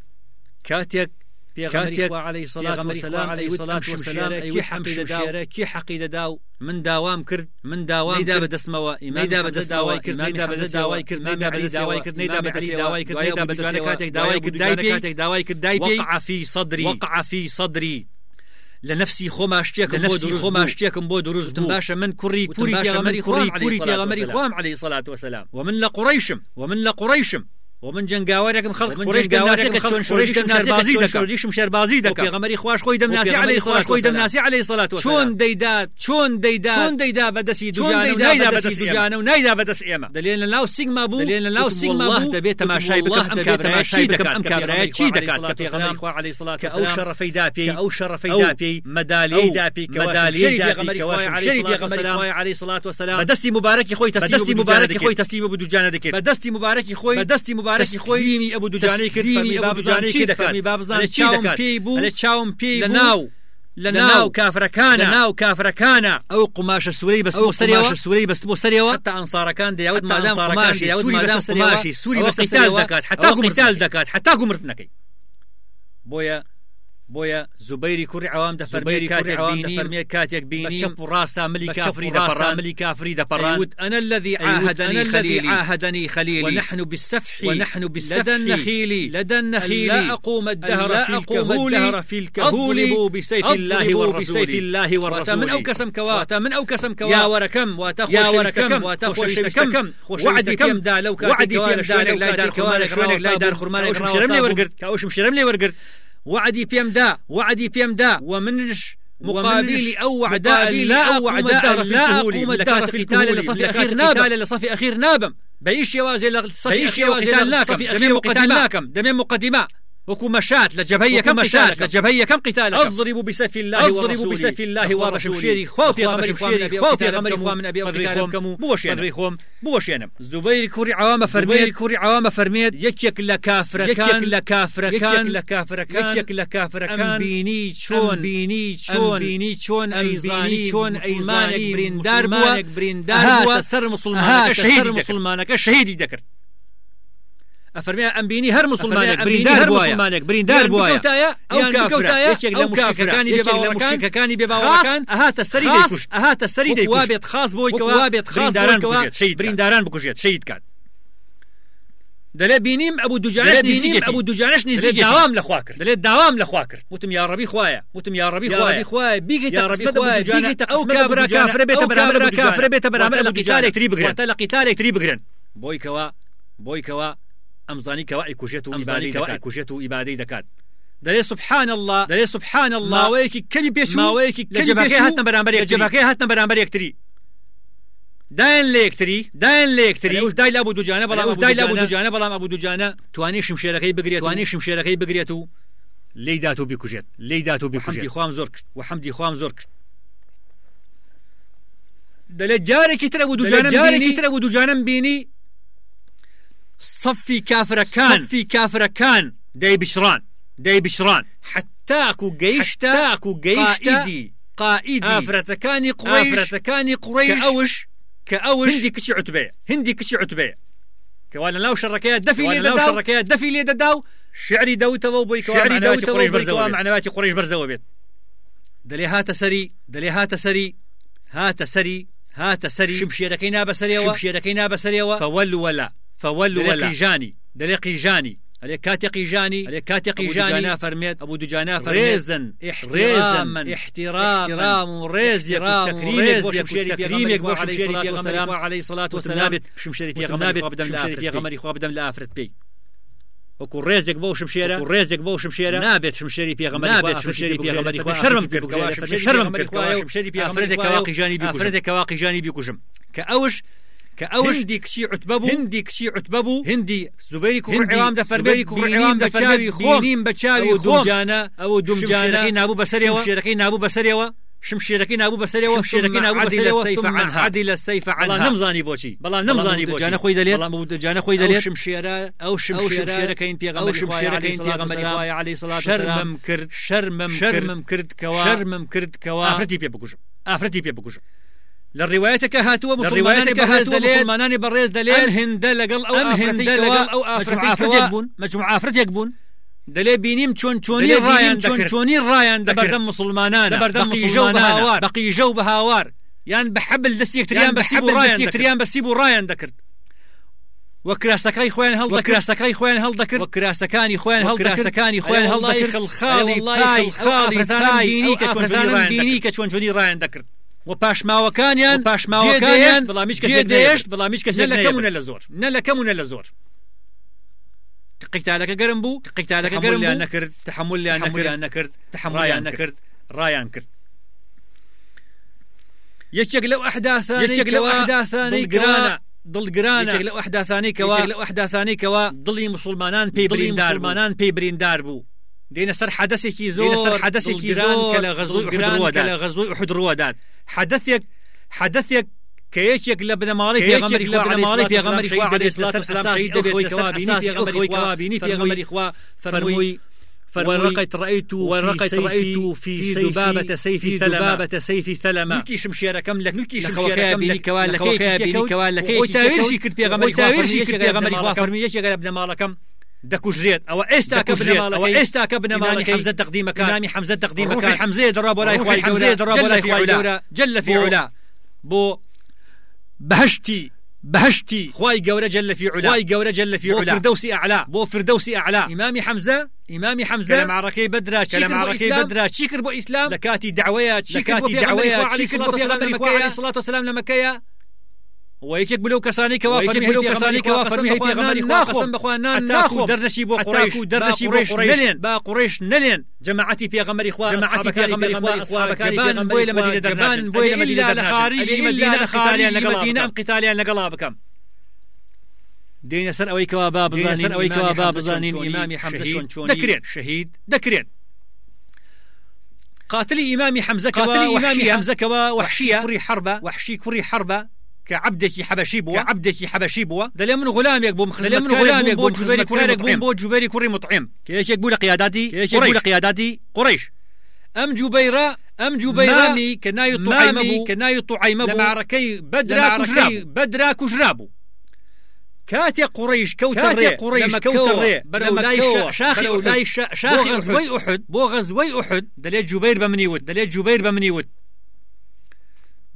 زبيري كري عوام دفرميت كاتيك پێغەمبەری عليه الصلاة والسلام عليه الصلاة والسلام أي حقيدة كي حقيدة داو من داوام کرد من داوام دا بەدەستمەوە ئیمەدا بەدەست داوای کرد نەیدا بەدەست داوای کرد نەیدا بەدەست داوای کرد نەیدا بەدەست داوای کرد نەیدا بەدەست کاتێک داوای کرد دای کاتێک داوای کرد دای وقع في صدري. وقع لە نفسی خۆما شتێک لە نفسی خۆما شتێکم بۆ دروست باشە من خۆم پوری پێغەمەری خۆم عليه الصلاة والسلام ومن لە قڕیشم ومن لە قڕیشم ومن جنگاوارێکم خەڵک شۆڕیش شەربازی دەکە غەمەری خوش خۆی دەمناسی عليه خۆش خۆی دەمناسی عليه سڵات چۆن دەیدات چۆن دەیدا چۆن دەیدا بەدەستی دوجانە و نایدا بەدەست ئێمە دەلێن لە ناو سیگما بوو دەلێن لە ناو سیگما دەبێت تەماشای کابراایچی دەکەم ئەم کابراایە چی دەکات کە پێغەمبەری خوا عليه سڵات ئەو شەڕەفەی داپی ئەو شەڕەفەی داپی مەدالی داپی مەدالی خوا عليه سڵات وسلام بەدەستی مبارەکی خۆی تەستی مبارەکی خۆی تەستی بە دوجانە دەکەێت بەدەستی مبارەکی خۆی بەدەستی مبارەکی خۆی فەرمی ئەبوو دوجانەی کردی بابجانەی چی دەکەمی بابزان چاوم پێی بوو لە چاوم پێی لە ناو لە ناو کافرەکانە ناو کافرەکانە ئەو قماشە سوورەی بەست سەریەوە سوورەی بەست بۆ سەریەوە تا ئەنسارەکان دەیاوت مادام قماشی یاوت مادام قماشی سووری بەستال دەکات حتا قمتال دەکات حتا گومرت نەکەی بۆیە بۆیە زوبەیری کوڕی عوام دەفەرمێری کاتێک بینی چەپ و ڕاستە ملی کافری دەپەڕان. ملی کافری دەپەڕان. أنا الذي عاهدني خليلي. عاهدني خليلي. ونحن بالسفح ونحن بالسفح. لدى النخيل لدى النخيل. لا أقوم الدهر لا في الكهول في الكهول. بسيف الله والرسول. بسيف الله والرسول. من أو كسم كوا من أو كسم كوا. يا وركم واتخوش يا وركم واتخوش كم وعدي كم دا لو وعدي كم دا لو لا دار خرمانك لا دار خرمانك كاوش مشرم لي ورقرت. كاوش مشرم لي ورقرت. وعدي بيم دا وعدي بيم دا ومنش مقابل أو وعداء لا أو وعداء لا أقوم الدهر في القتال لصف أخير نابم لصف اخير نابم. بعيش يوازي لصف بعيش يوازي لصف أخير مقدمه دمين مقدمه وكو مشات لجبهية كم مشات لجبهية كم قتال اضربوا بسيف الله اضربوا بسيف الله ورسوله. خو في غمر شمشيري خو في غمر خو من أبي قتالكم. بوش تدريخهم. بوش أنا زبير كوري عوامه فرميد كوري عوامه فرميد يكيك لكافر كان. يكيك لكافر كان. يكيك لكافر كان. يكيك لكافر كان. بيني شون. بيني شون. بيني شون. ايزاني شون. ايزانك بريندار بوا بريندار بوا سر مسلمانك. شهيد مسلمانك. شهيدي ذكر بريندار مسلمانك بريندار بوايا. كوتايا أو كافر أو كافر كاني بباوركان كاني بباوركان اهات السري ديكوش اهات السري ديكوش وابيت خاص بوي وابيت خاص برينداران بوي بكوجيت برينداران بكوجيت شهيد كان. دلي بينيم أبو دجانش بينيم أبو دجانش نزيجي دوام لخواكر دلي دوام لخواكر متم يا ربي خوايا. متم يا ربي خوايا خوايا. يا ربي خوايا. بيجي يا ربي خوايا. بيجي أو كابرا كافر بيت برامر كافر بيت برامر قتالك تري كوا امزاني كوا ايكوجيتو امزاني كوا كوا ايكوجيتو إبادي دكات. دلي سبحان الله. دلي سبحان الله. كلي بيشو؟ ماويكي كلي لجباكي بيشو؟ هاتنا برامر يكتري لجباكي هاتنا برامر يكتري داين ليكتري داين ليكتري وش داي لابو دجانه بلا وش داي لابو دجانه دجانه بلا أبو دجانه تواني شمشيركي بقريتو. تواني شمشيركي بقريتو. ليداتو بكوجيت ليداتو بكوجيت وحمدي خوام زورك وحمدي خوام زورك دل جاري كتر أبو دجانه جاري بيني كتر أبو دجانه بيني صفي كافر كان. صفي كافر كان. داي بشران. داي بشران. حتى أكو جيشتا حتى أكو جيشتا قائدي. قائدي. افرتكاني قريش. افرتكاني قريش. كأوش. كأوش. هندي كشي عتبة. هندي كشي عتبة. كوالا لو شركيات دفي كوالا لي لو دداو شركيات دفي لي دداو شعري دوته وبوي شعري دوته قريش برزوا معنواتي قريش برزوا بيت. دلي هات سري دلي هات سري هات سري هات سري شمشيركي نابا سريوا شمشيركي نابا سريوا فول ولا. فول ولا جاني دلي جاني عليك كاتقي جاني عليك كاتقي أبو جاني دجانا فرميت. أبو دجانا فرميت. ريزن. احتراما. احتراما. احترام. ريز احترام. تكريمك وريز تكريمك يكون بوش شمشيري مشيري بيغمري والسلام. عليه الصلاة والسلام. شمشيري في وتنابت غمري بدم شمشيري لا في غمري غمري بدم لا افرت بي. وكو ريزك بو شمشيرة. وكو ريزك بو شمشيرة. نابت شمشيري في غمري نابت شمشيري في غمري شرم كرد شرم كرد شمشيري في غمري كواقي جانبي كواقي جانبي كوجم كأوش كأوش؟ هندي كشي عتببو هندي كشي عتببو هندي. زبيري هندي. عوام دفر بيري كور عوام بچاوي خوم بينيم بچاوي أو خوم دمجانا أو دمجانا شمشيركي نابو بسريوا شمشيركي نابو بسريوا شمشيركي نابو بسريوا شمشيركي نابو بسريوا السيف عنها. عدل السيف عنها. بلا نمزاني بوشي. بلا نمزاني بوشي. جانا خوي دليل. بلا جانا خوي دليل. شمشيره أو شمشيره كاين بيغمر أو شمشيره كاين بيغمر عليه الصلاة والسلام. شرمم كرد شرمم شرمم كرد كوا شرمم كرد كوا افرتي بي بكوج افرتي بي بكوج للروايتك هاتوا مسلمانان هاتوا مسلمانان بريز دليل. أم هند لقل أو أم هند لقل أو مجموعة يقبون مجموعة افرت يقبون دلي بينيم تشون تشوني رايان تشون تشوني رايان دبردم مسلمانان دبردم بقي بقي جو بهاوار. بقي جو بهاوار. يعني بحبل دسيك تريان يعني بسيبو رايان دسيك تريان بسيبو رايان دكرت وكراسكاي خوين هل دكر؟ وكراسكاي خوين هل دكر؟ وكراسكاني خوين هل دكر؟ وكراسكاني خوين هل والله دكر؟ خلخالي والله خلخالي أفرثان باي بيني أو كتون أفرثان جوني رايان بيني و پاشماوەکانیان پاشماوەکانیان بەڵامیش دێشت بەڵامیش کەس لەکەمونە لە زۆر. نە لەکەمونە لە زۆر. قیتالەکە گەرم بوو؟ قیتالەکە گەرمیان نەکرد تحملیان نەکردیان نەکرد تحمڕایان نەکرد ڕایان کرد. یەکێک لەو ئەحداسانێک لەو ئەداسانەی گرانە دڵگرانە. لە ئەحداسانەیەوە لە ئەحداسانێکەوە دڵی مسلمانان پێی بریندارمانان پێی بریندار بوو. دينا سر كيشك في غمر لبن إخوة مالك في عليه غمر الصلاة إخوة عليه والسلام الصلاة والسلام شهيد شهيد أخوي بيت كوابيني في غمر أخوي إخوة كوابيني في فرموي غمر إخوة فرموي ورقت رأيت ورقت رأيت في ذبابة سيف ذبابة سيف ثلمة. نكي شمشيرة كم لك شمشيرة شمشيرة كم لك كوال بيني كوال لكي وتاويرشي كنت في غمر وتاويرشي كنت في غمر إخوة إخوة فرمي يشي ابن مالكم دكوجريت أو دكوجريت، مالك؟ أو استاك ابن إمامي مالك؟ حمزة تقديم كان إمامي حمزة كان حمزة ضرب ولا روحي أخوي حمزة حمزه ضرب ولا جل في أخوي علا. جل في بو- علا. بو. بهشتي. بهشتي. خواي قورة جل في علا. خواي قورة جل في علا. فردوسي أعلى. بو فردوسي أعلى. إمامي حمزة. إمامي حمزة. كلام عراكي بدرة. كلام عراكي بدرة. شيكر بو إسلام. لكاتي دعويات لكاتي بو دعويات الصلاة بو. عليه الصلاة والسلام لما ويكك بلو كساني كوا ويكك فرمي بلو كساني كوا كوا فرمي فرمي في إخوة إخوة قسم بخوانا ناخو. درنشي بو قريش درنشي بو قريش. نلين. با قريش نلين. جماعتي في غمر إخوة جماعتي في غمر إخوة أصحابك جبان بويل مدينة درناشن جبان بويل أبي مدينة إلا خارج لخارج مدينة أم قتاليا لقلابكم دێنە سەر ئەوەی کەوا با بزانین سەر ئەوەی کەوا با بزانین بزانین ئیمامی ئیمامی حەمزە حەمزە چۆن چۆن چۆنی دەکرێت. شەهید دەکرێت قاتلی ئیمامی حەمزە قاتلی ئیمامی حەمزەکەەوە وەحشیە. وحشی کوڕی عبدێکی حەبەشی بووە عبدێکی حەبەشی بووە دەلێ من غلامێک بووم دەلێ من بووم جوبەری کوڕێک بووم خزمەتکارێک بۆ جوبەری کوڕی مطعم بوو لە قیاداتی یەکێک بوو لە قیاداتی قڕیش ئەم جوبەیرە ئەم جوبەیرە مامی کە ناوی مامی توعیمە بوو کە ناوی توعیمە لە بوو معرەکەی بەدرا لە کوژرا معرەکەی بوو بەدرا کوژرا بوو کاتێ قڕیش کەوتە کاتێ ڕێ قوڕیش لەمە کەوتە کەوتە ڕێ ڕێ بەرەو لەمە لای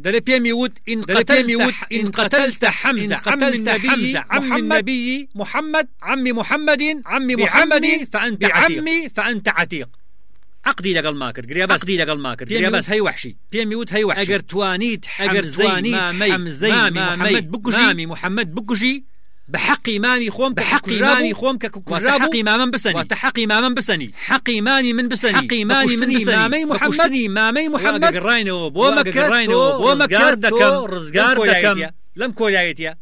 دەلێ پێمی وت إن قتلت وت إن قتلت حمزة عم قتلت النبي حمزة عم محمد النبي محمد عم محمد عم محمد فأنت بعمي عمي فأنت عتيق عقدي لەگەڵ ما کرد گریا بەس عقدی لەگەڵ ما کرد پێمی گریا وت بەس هەی وحشی پێمی وت هەی وحشی ئەگەر توانیت ئەگەر توانیت مامەی حەمزەی مامی بحق إمامي خوم بحق إمامي خوم كحق حەقی إماما بسني. واتحق إماما بسني. حق إمامي من بسني. حق إمامي من بسني. إمامي محمد. إمامي محمد. بۆ مەکرد دەکەم ڕزگار دەکەم لەم کۆلایەتە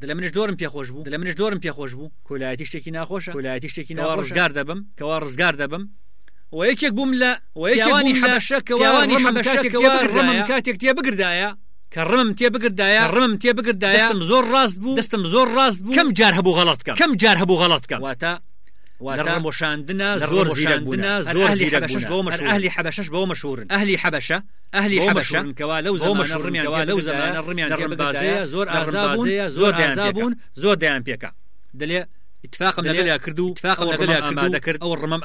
دلە منش دۆرم پێخۆش بوو دلە منش دۆرم پێخۆش بوو کۆلایەتی شتێکی ناخۆشە کۆلایەتی شتێکی کەوا ڕزگار دەبم کەوا ڕزگار دەبم و یەکێک بووم لە پیاوانی وەیەکێوانی حەبەشە کەوا پیاوانی ڕمم کاتێک تێ بگردایە. ڕمم تێ بگردایە ڕمم تێ بگردایە دەستم زۆر ڕاست بوو دەستم زۆر ڕاست بوو کەم جار هەبوو غەڵت کەم کەم جار هەبوو غەڵت کەم واتە لە ڕەمۆشاندنە زۆر زیرەکبوونە زۆر زیرەکبوونە بۆ ئەهلی حەبەشەش بۆ مەشهورن ئەهلی حەبەشە ئەهلی بۆ حەبەشە مەشهورن کەوا لەو بۆ زمانە مەشهورن ڕمیان کەوا لەو لەو زمانە زمانە ڕمیان ڕمیان تێبگدایە تێبگدایە، زۆر لە ئازابوون ڕمبازەیە زۆر زۆر دەیانزابوون زۆر دەیان پێکە دەلێ اتفاقم دەلێ لەگەڵیا کردو اتفاقم ئەو لەگەڵیا ڕمم کردو، ئامادە کرد ئەو ڕمم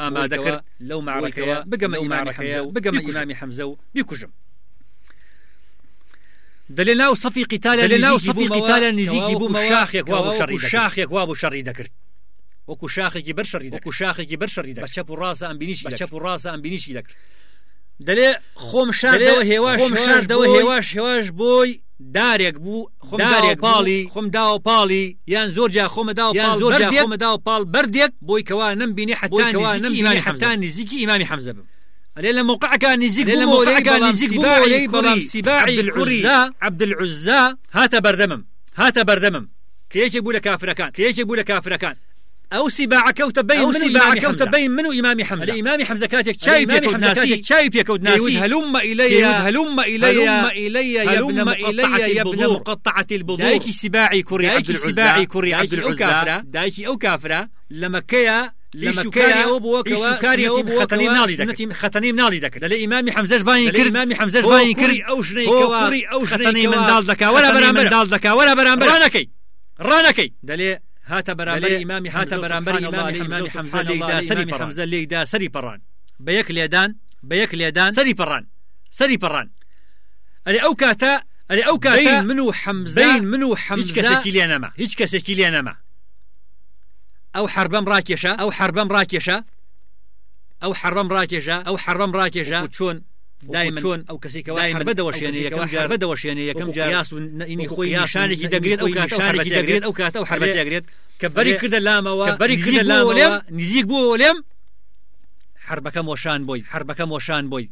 دەلێ ناو سەفی قیتالە دەلێ ناو سەفی قیتالە نزیکی بوومەوە، شاخێک وا بوو کەوا شەڕی. شاخێک وا بوو شەڕی دەکرد وەکو شاخێکی بەر شەڕی دەکرد وەکو شاخێکی بەر شەڕی دەکرد بە چەپ و ڕاستە ئەم بینیشی بە چەپ و ڕاستە ئەم بینیشی دەکرد دەلێ خۆم شاردەوە هێواش شاردەوە هێواش هێواش بۆی دارێک بوو خۆم دارێک پاڵی خۆم داوە پاڵی یان زۆر جا خۆمە داوە یان زۆر جا خۆمە داوە پاڵ بەردێک بۆی کەوا نمبینی نەمبینی نمبینی حتا حتا نزیکی ئیمامی حەمزە بم. ئەلێ لە موقعەکە نزیک ئەلێ لە بوومەوە لەی موقعەکە بەڵام نزیک سیباعی بوومەوە لەی کوڕی بەڵام سیباعی عەبدولعوزا- کوڕی عەبدولعوزا هاتە بەردەمم هاتە بەردەمم کە یەکێک بوو لە کافرەکان کە یەکێک بوو لە کافرەکان ئەو سیباع کەوتە بین ئەو من و سیباع ئیمامی کەوتە حەمزە. بین من و ئیمامی حەمزە. ئەلێ ئیمامی حەمزە کاتێک چای ئیمامی پێکەوت حەمزە ناسی کاتێک چای پێکەوت ناسی دەیوت هلم دەیوت هلم إلي هلم إلي يا ابن إلي يا ابن. مقطعة البذور دایکی سباعي كوري عبد دایکی العزى سباعی کوڕی دایکی ئەو عەبدولعوزا. کافرە دایکی ئەو کافرە لە مەکەیە لە ئیشوکاری مەکەیە ئەو بووە کەوا ئیشوکاری ئەو بووە خەتەنی کەوا ناڵی دەکرد. سنەتی خەتەنی مناڵی دەکرد لە ئیمامی حەمزەش بانی دەلێ کرد ئیمامی حەمزەش هۆ بانی کوڕی کرد. ئەو ژنەی هۆ کەوا کوڕی ئەو ژنەی خەتەنی کەوا منداڵ دەکا وەرە خەتەنی بەرامبەر منداڵ دەکا وەرە بەرامبەر ڕانەکەی ڕانەکەی دەلێ هاتە بەرامبەر دەلێ ئیمامی هاتە هاتە بەرامبەر بەرامبەر ئیمامی ئیمامی حەمزە حەمزە لێیدا لێیدا سەری ئیمامی حەمزە لێیدا سەری پەڕان بە یەک لێدان بە یەک لێدان سەری پەڕان سەری پەڕان ئەرێ ئەو کاتە ئەرێ ئەو کاتە بین من و حەمزە بین من و هیچ حەمزە کەسێکی لێ نەما هیچ کەسێکی لێ نەما ئەو حربەم ڕاکێشە ئەو حربەم ڕاکێشە ئەو حربەم ڕاکێشە ئەو حربەم ڕاکێشە چۆن دایمەن چۆن ئەو کەسی کە دایمەن بەدەوە شوێنێ یەکەم کەوا جار بەدەوە شوێنێ یەکەم وەکو جار قیاس و وەکو خۆی نەئینی دەگرێت ئەو حربەتی دەگرێت ئەو کاتە ئەو حربەتی دەگرێت کە بەری کردە لامەوە بەری کردە بووە لێم لامەوە نزیک بووە لێم حربەکەم وەشان بۆی حربەکەم وەشان بۆی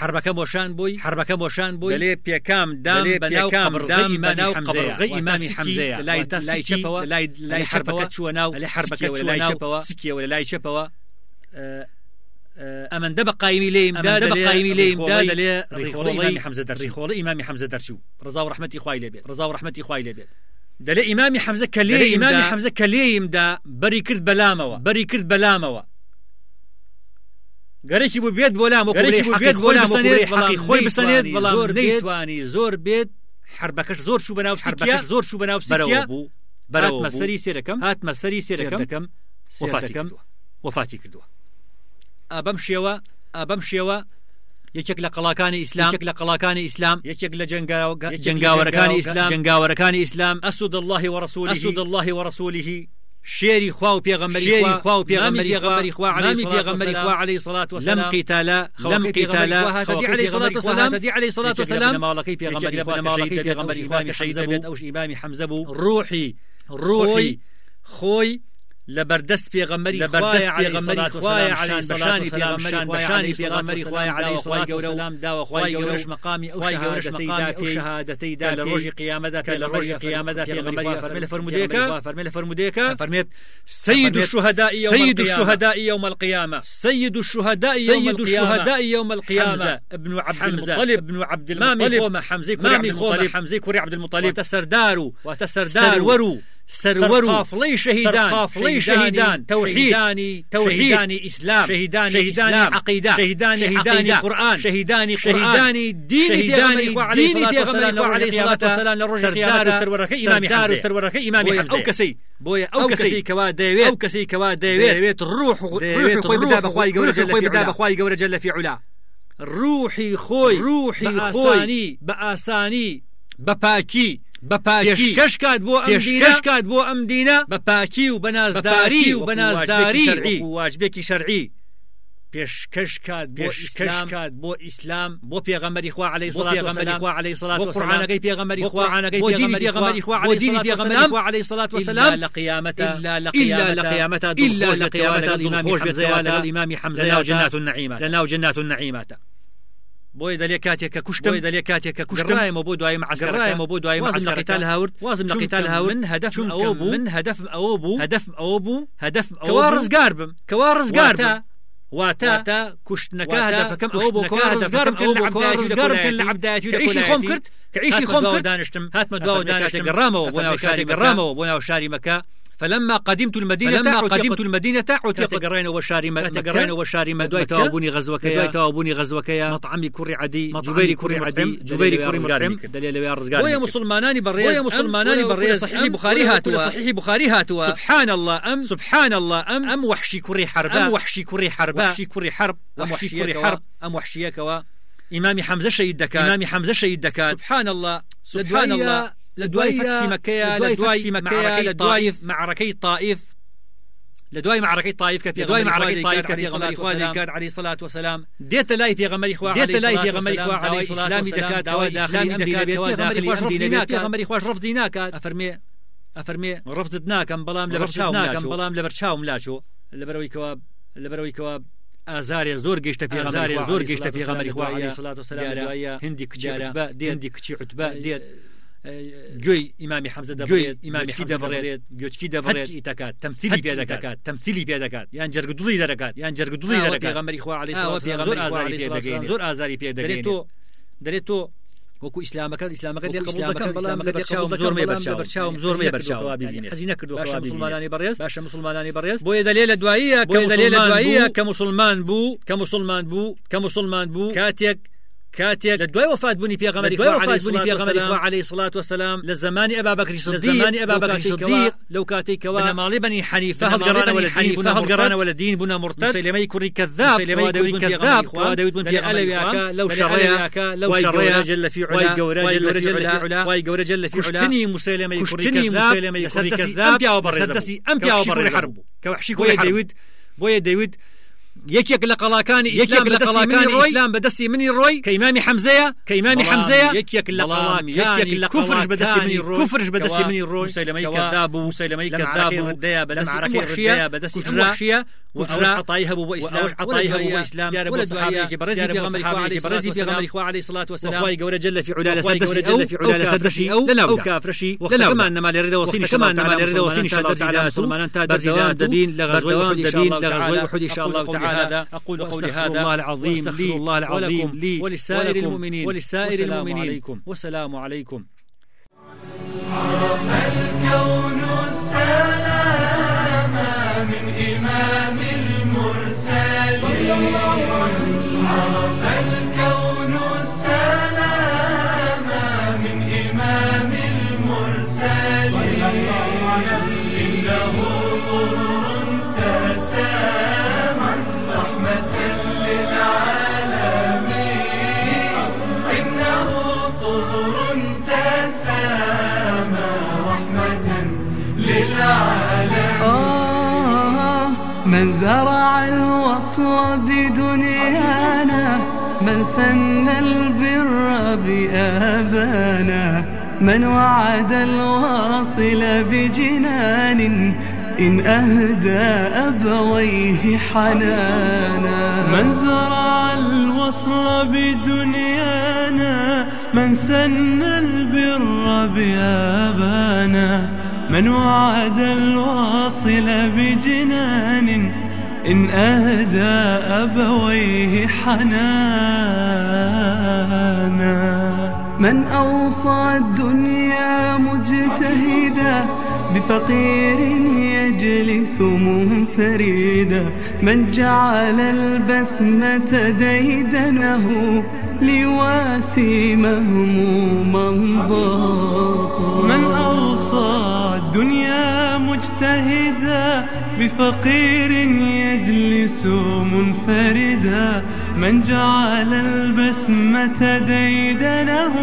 حربەکەم وەشان بووی حربەکەم وەشان بووی دەلێ پێکام دام بەناو پێکام قەبرغەی دام بەناو قەبرغەی ئیمامی حەمزەیە لای واتە لای چەپەوە لای لای حربەکە چووە ناو لای حربەکە لای چەپەوە سکیەوە لای چەپەوە ئەمەندە بە قایمی لێمدا بە قایمی لێمدا دەلێ ڕیخۆڵی حەمزە دەرخۆڵی ئیمامی حەمزە دەرچوو ڕزا و ڕحمەتی خوای لێبێت ڕزا و ڕحمەتی خوای لێبێت دەلێ ئیمامی حەمزە کە لێ ئیمامی حەمزە کە لێیمدا بەری کرد بەلامەوە بەری کرد بەلامەوە گەرەی بوو بێت بۆ لام گەرەکی بوو بێت بۆ لام خۆی بستنێت بەڵام. نەیتوانی زۆر بێت. حربەکەش زۆر چوو بەناو حربەکەش زۆر چوو بەناو بەرەوە بوو بەرەوە. سەری سێرەکەم. هاتمە سەری سێرەکەم. سێرەکەم وفاتی کردووە. ئابەم شێوە ئابەم شێوە یەکێک لە قەڵاکانی ئیسلام لە قەڵاکانی ئیسلام یەکێک لە جنگاوەرەکانی ئیسلام جنگاوەرەکانی ئیسلام. ئەسود الله وەرسولی ئەسود الله وەرسولیه شێری خوا و پێغەمبەری شێری خوا و پێغەمبەری پێغەمبەری خوا پێغەمبەری سەڵات خوا عەلەیهی سەڵات وسلام لەم قیتالە لەم قیتالە هاتدی عەلەیهی سەڵات وسلام هاتدی عەلەیهی سەڵات وسلام ماڵەکەی پێغەمبەری خوا پێغەمبەری شەهید خوا دەبێت، کە شەهید ئەوش دەبێت ئیمامی ئەوش ئیمامی ڕوحی ڕوحی خۆی لبردست پێغەمەری لبردست خوای خوای عەلەیهی سەلات وسەلام شان بەشانی پێغەمەری خوای عەلەیهی سەلات وسەلام داوە خوای گەورەش مەقامی ئەو شەهادەتەی دا ئەو شەهادەتەی دا لە ڕۆژی قیامەتدا پێغەمەری فەرمێ لە فرمودەیەکە فەرمێ لە فرمودەیەکە فرمێت سيد الشهداء يوم سيد. الشهداء يوم القيامة سيد الشهداء سيد الشهداء يوم القيامة حمزة ابن عبد المطلب. ابن عبد مامي المطلب. خوما حمزة كوري مامي عبد المطلب. حمزة كوري عبد المطلب. وتسردارو. وتسردارو. سرورو سرقافلي شهيدان سرقافلي شهيدان توحيد شهيداني توحيد شهيداني شهيداني عقيدة شهيداني شهيداني قرآن شهيداني شهيداني دين شهيداني دين ديني بيغمري عليه الصلاة والسلام لرجل سردار سرورك إمامي سردار سرورك بويا حمزة. أو كسي بويا أو كسي كوا ديويت أو كسي كوا ديويت ديويت الروح خوي بدا بخواي جل خوي في بدا بخواي جل في علا. روحي خوي روحي بأساني. بأساني بپاکی بەپاکی پێشکەش کات بۆ پێشکەش کات بۆ ئەم دینە؟ بەپاکی و بەنازداری و بەنازداری واجبێکی شەرعی. پێشکەش کات پێشکەش کات بۆ ئیسلام. بۆ پێغەمەری خوا عليه بۆ سڵات پێغەمبەری خوا وسەلام قورآنەکەی پێغەمبەری بۆ خوا بۆ دینی پێغەمبەری خوا دینی سەلات خوا عليه سڵات وسلام لقيامته إلا إلا لقيامته لقيامته إلا الإمام الإمام حمزة الإمام حمزة لەناو جنات لەناو جنات النعيمات بۆی دەلێ کاتێک کە کوشتم بۆی دەلێ کاتێک کە کوشتم گەڕایەمە بۆ دوای بۆ دوای وازم لە معسكرەکە. قتال هاورد وازم لە چونکە قتال هاورد. من ئەوە بوو من هدفم ئەوە بوو هدفم ئەوە بوو هدفم ئەوە ڕزگار بم کەوا ڕزگار بم واتە واتە کوشتنەکە واتە هدفەکەم ئەوە بۆ ڕزگارم لە ئیشی کۆلایەتی. خۆم کرد کە ئیشی خۆم دانیشتم هاتمە دواوە دانیشتم گەڕامەوە بۆ ناو شاری گەڕامەوە بۆ ناو شاری مەکە فلما قدمت المدينة فلما قدمت المدينة عتيق كاتەگەڕێنەوە شاری كاتەگەڕێنەوە شاری مەکە دوای تەوابوونی غەزوەکەی دوای تەوابوونی غەزوەکەیە مەطعمی کوڕی عەدی جوبەری کوڕی عەدی جوبەری کوڕی مطعم. دەلێ لەوێ ڕزگار بۆیە مسلمانانی بەڕێز بۆیە مسلمانانی بەڕێز صحیحی بخاری هاتووە صحیحی بخاری هاتووە سبحان الله. أم؟ سبحان الله. أم؟ ئەم وحشی کوڕی حربە أم وحشی کوڕی حربە وحشی کوڕی حرب. وحشی کوڕی کوڕی حرب. حرب ئەم وحشیەکەوە ئیمامی حەمزە شەید دەکات ئیمامی حەمزە شەید دەکات سبحان الله. سبحان الله. مەکەیە لە دوای مەکەیە لە دوای معرەکەی طائف. لە دوای معرەکەی طائف لە دوای معرەکەی طائف کە پێغەمبەری خوا دەیکات عليه الصلاة والسلام. دێتە لای پێغەمبەری خوا دێتە لای پێغەمبەری خوا عليه عليه الصلاة والسلام. ڕفتی نەکات ناکات. پێغەمبەری خوش ڕفتی ناکات ئەفەرمێ ئەفەرمێ ڕفت ناکەم بەڵام لە ڕفت بەرچاوم ناکەم، ناکەم بەڵام لە بەرچاوم لاچۆ لەبەرەوەی کەوا لەبەرەوەی کەوا ئازارێ زۆر گەشتە خوا زۆر گەشتە الصلاة پێغەمبەری خوا والسلام عليه دیارە- الصلاة والسلام. دیارە دوایە هندی دێت هندی کچی عوتبە دێت حەمزە گوێی دەبڕێت ئیمامی گوێچکی حەمزە دەبڕێت، گوێچکی دەبڕێت هەتکی دەکات تەمثیلی پێ دەکات تەمثیلی پێ دەکات یان جەرگدوڵی دەکات یان عليه ئاوە الصلاة پێغەمبەری والسلام خوا زۆر ئازاری پێ دەگەێنێت. زۆر ئازاری پێ دەگەێنێت تۆ دەرێت تۆ وەکو ئیسلامەکە ئیسلامەکە لێ وەکو قبول دەکەم ئیسلامەکە بەڵام لە لێ بەرچاوم قبول زۆر دەکەم، مێ بەڵام لە بەرچاوم بەرچاوم زۆر زۆر مێ مێ بەرچاوم بەرچاوم بینێت حەزی نەکردو باشە مسلمانانی بەڕێز؟ باشە مسلمانانی بەڕێز؟ بۆیە دەلێ لە دواییە کە دەلێ لە دواییە کە مسلمان بوو کە مسلمان بوو کە مسلمان بوو کاتێک کاتێک لە دوای وفات بوونی پێغەمبەری لە دوای خوا وفات بوونی عليه پێغەمبەری الصلاة خوا عليه الصلاة والسلام. لە زمانی ئەبا بەکری لە صدیق زمانی ئەبا لەو بەکری کاتێکەوە- صدیق لەو کاتێکەوە بنەماڵی بەنی حەنیفە فهەڵگەڕانەوە لە دین بوونە فهەڵگەڕانەوە مرتد. لە دین بوونە مرتد. کوڕی دەوت کوڕی بن کەذاب پێغەمبەری خوا دەوت بن دەلێ شەڕەیە ئەلەویاکە لەو وای شەڕەیە گەورە جل في علا. وای گەورە وای جل في في علا. وای گەورە جل في علا. مسلمەی کوڕی مسلمەی کوڕی ئەم پیاوە بەڕێزە لەسەر بوو. دەستی ئەم کە پیاوە وحشی کوڕی بەڕێزە حرب. بوو. کە وحشی بۆیە کوڕی یەکێک لە قەڵاکانی یەکێک ئیسلام لە قەڵاکانی ئیسلام بەدەستی منی ڕۆی کە ئیمامی حەمزەیە بەڵام حەمزەیە یەکێک لە قەڵامی یەکێک لە کوفرش بەدەستی منی ڕۆی کوفرش بەدەستی منی مسلمەی کەوا کەذاب بوو کەذاب معرەکەی بوو وحشیە بەدەستی کوترا کوترا عطایی هەبوو بۆ ئیسلام وەش عطایی هەبوو بۆ ئیسلام دیارە بۆ وەلە سەحابەیەکی بەڕێزی دیارە بۆ پێغەمبەری خوا سەحابەیەکی عەلەیهی بەڕێزی الصلاة والسلام الصلاة والسلام وخوای گەورە جل في علا وخوای لەسەر گەورە دەستی جل في علا لەسەر دەستی ئەو لەلاودا ئەو کافرەشی وەختەکەمان نەما لێرەدا وەسینی وەختەکەمان شەڵاو نەما تعالی لێرەدا وەسینی مسلمانان شەڵاو تا تعالی مسلمانان تا بەردەوام بەردەوام دەبین لە غزوەی بەردەوام أحد دەبین دەبین لە لە غزوەی غزوەی أحد إن شاء الله تعالى. أقول قولي هذا. الله العظيم لي الله العظيم لي ولسائر المؤمنين. ولسائر والسلام المؤمنين. عليكم. والسلام عليكم. الكون المرسلين عرف من زرع الوصل بدنيانا من سن البر بآبانا من وعد الواصل بجنان إن أهدى أبويه حنانا. من زرع الوصل بدنيانا من سن البر بآبانا من وعد الواصل بجنان إن أهدى أبويه حنانا. من أوصى الدنيا مجتهدا بفقير يجلس منفردا. من جعل البسمة ديدنه لواسي مهموما ضاقا. من أوصى الدنيا مجتهدا بفقير يجلس منفردا. من جعل البسمة ديدنه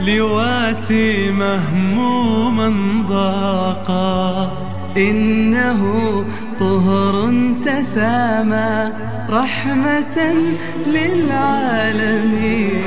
لواسي مهموما ضاقا. إنه طهر تسامى رحمة للعالمين.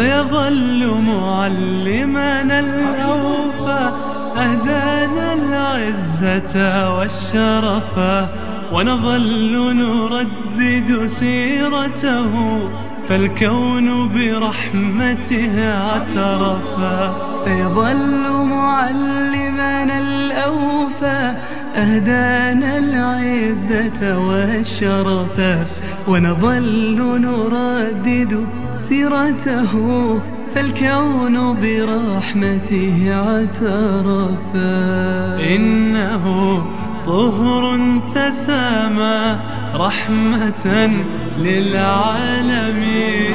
سيظل معلمنا الأوفى أهدانا العزة والشرفا ونظل نردد سيرته فالكون برحمته اعترفا سيظل معلمنا الأوفى أهدانا العزة والشرفا ونظل نردد سيرته فالكون برحمته اعترفا. إنه طهر تسامى رحمة للعالمين.